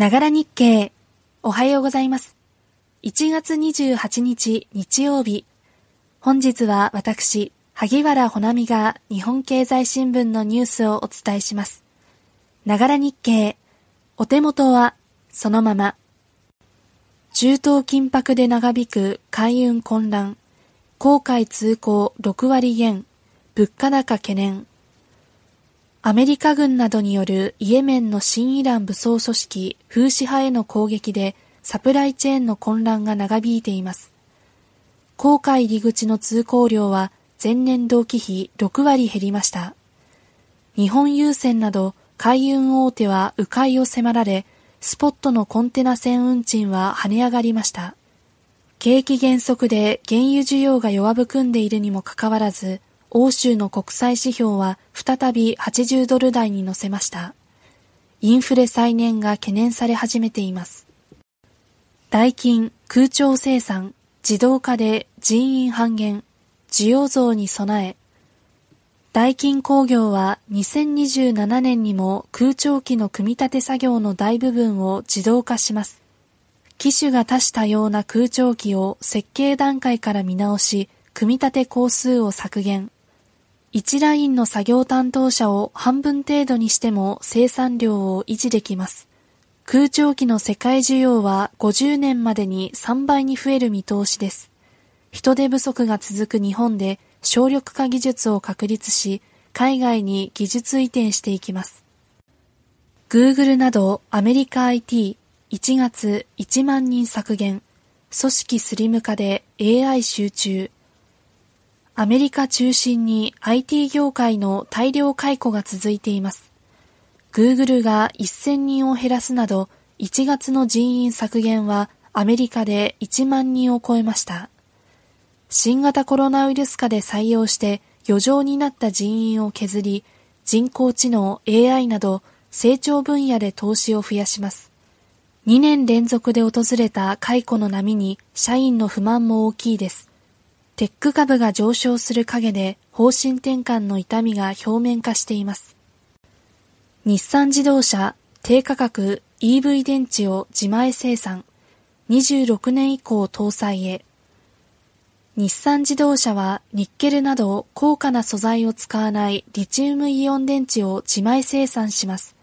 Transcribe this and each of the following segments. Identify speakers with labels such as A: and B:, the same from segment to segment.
A: ながら日経。おはようございます。1月28日日曜日。本日は私、萩原ほなみが日本経済新聞のニュースをお伝えします。ながら日経。お手元はそのまま。中東緊迫で長引く海運混乱。航海通行6割減。物価高懸念。アメリカ軍などによるイエメンの新イラン武装組織フーシ派への攻撃でサプライチェーンの混乱が長引いています。航海入り口の通行量は前年同期比6割減りました。日本郵船など海運大手は迂回を迫られ、スポットのコンテナ船運賃は跳ね上がりました。景気減速で原油需要が弱含んでいるにもかかわらず、欧州の国際指標は再び80ドル台に乗せました。インフレ再燃が懸念され始めています。代金、空調生産、自動化で人員半減、需要増に備え、代金工業は2027年にも空調機の組み立て作業の大部分を自動化します。機種が多種多様な空調機を設計段階から見直し、組み立て工数を削減。1ラインの作業担当者を半分程度にしても生産量を維持できます。空調機の世界需要は50年までに3倍に増える見通しです。人手不足が続く日本で省力化技術を確立し、海外に技術移転していきます。Google などアメリカ IT1 月1万人削減、組織スリム化で AI 集中、アメリカ中心に IT 業界の大量解雇が続いています。Google が1000人を減らすなど、1月の人員削減はアメリカで1万人を超えました。新型コロナウイルス禍で採用して余剰になった人員を削り、人工知能 AI など成長分野で投資を増やします。2年連続で訪れた解雇の波に社員の不満も大きいです。テック株が上昇する陰で方針転換の痛みが表面化しています。日産自動車低価格 EV 電池を自前生産26年以降搭載へ日産自動車はニッケルなど高価な素材を使わないリチウムイオン電池を自前生産します。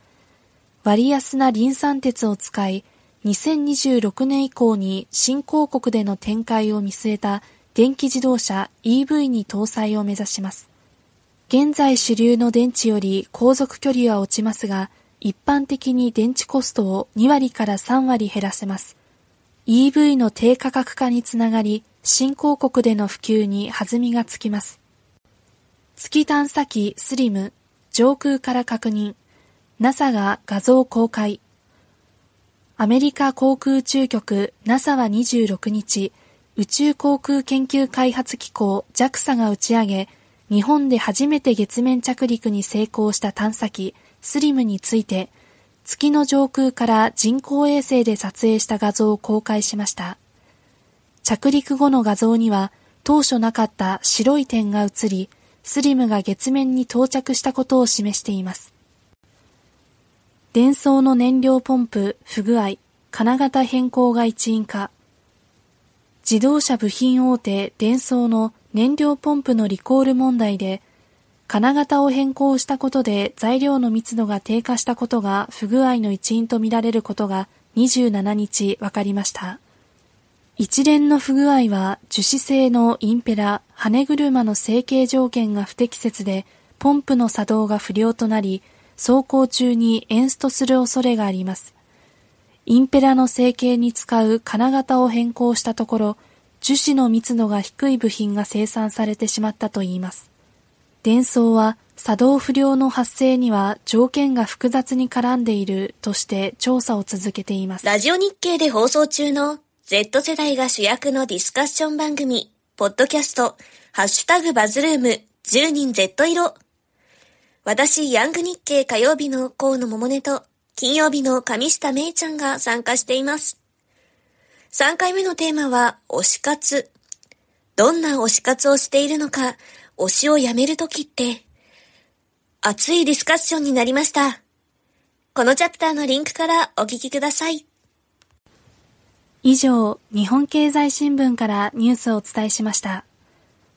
A: 割安なリン酸鉄を使い、2026年以降に新興国での展開を見据えた電気自動車 EV に搭載を目指します。現在主流の電池より航続距離は落ちますが、一般的に電池コストを2割から3割減らせます。EV の低価格化につながり、新興国での普及に弾みがつきます。月探査機スリム、上空から確認、NASA が画像公開。アメリカ航空宇宙局 NASA は26日、宇宙航空研究開発機構 JAXA が打ち上げ、日本で初めて月面着陸に成功した探査機スリムについて、月の上空から人工衛星で撮影した画像を公開しました。着陸後の画像には当初なかった白い点が映り、スリムが月面に到着したことを示しています。電装の燃料ポンプ不具合、金型変更が一因か、自動車部品大手デンソーの燃料ポンプのリコール問題で、金型を変更したことで材料の密度が低下したことが不具合の一因とみられることが27日分かりました。一連の不具合は樹脂製のインペラ、羽車の成形条件が不適切で、ポンプの作動が不良となり、走行中にエンストする恐れがあります。インペラの成形に使う金型を変更したところ、樹脂の密度が低い部品が生産されてしまったといいます。電装は作動不良の発生には条件が複雑に絡んでいるとして調査を続けています。
B: ラジオ日経で放送中の Z 世代が主役のディスカッション番組、ポッドキャスト、ハッシュタグバズルーム、10人 Z 色。私、ヤング日経火曜日の河野桃音と金曜日の上下芽衣ちゃんが参加しています。3回目のテーマは、推し活。どんな推し活をしているのか、推しをやめるときって、熱いディスカッションになりました。このチャプターのリンクからお聞きください。
A: 以上、日本経済新聞からニュースをお伝えしました。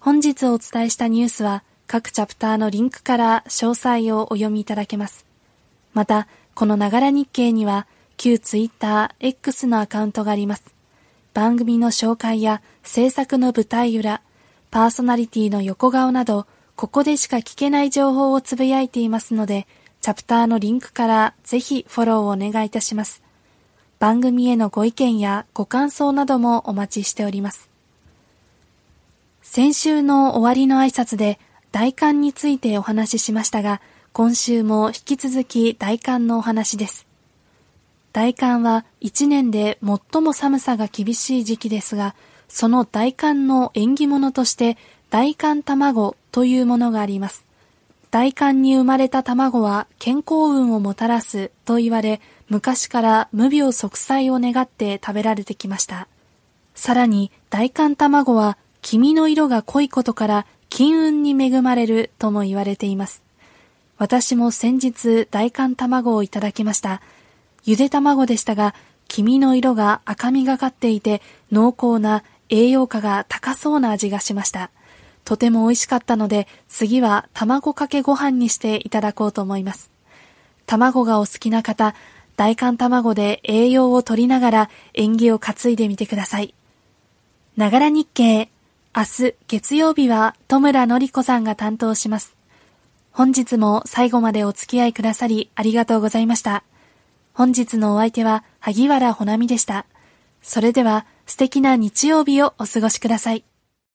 A: 本日お伝えしたニュースは各チャプターのリンクから詳細をお読みいただけます。また、このながら日経には旧ツイッター X のアカウントがあります。番組の紹介や制作の舞台裏、パーソナリティの横顔など、ここでしか聞けない情報をつぶやいていますので、チャプターのリンクからぜひフォローをお願いいたします。番組へのご意見やご感想などもお待ちしております。先週の終わりの挨拶で大寒についてお話ししましたが、今週も引き続き大寒のお話です。大寒は一年で最も寒さが厳しい時期ですが、その大寒の縁起物として大寒卵というものがあります。大寒に生まれた卵は健康運をもたらすと言われ、昔から無病息災を願って食べられてきました。さらに大寒卵は黄身の色が濃いことから金運に恵まれるとも言われています。私も先日大寒卵をいただきました。ゆで卵でしたが、黄身の色が赤みがかっていて、濃厚な栄養価が高そうな味がしました。とても美味しかったので、次は卵かけご飯にしていただこうと思います。卵がお好きな方、大寒卵で栄養を取りながら縁起を担いでみてください。ながら日経、明日月曜日は戸村のり子さんが担当します。本日も最後までお付き合いくださりありがとうございました。本日のお相手は萩原ほなみでした。それでは素敵な日曜日をお過ごしください。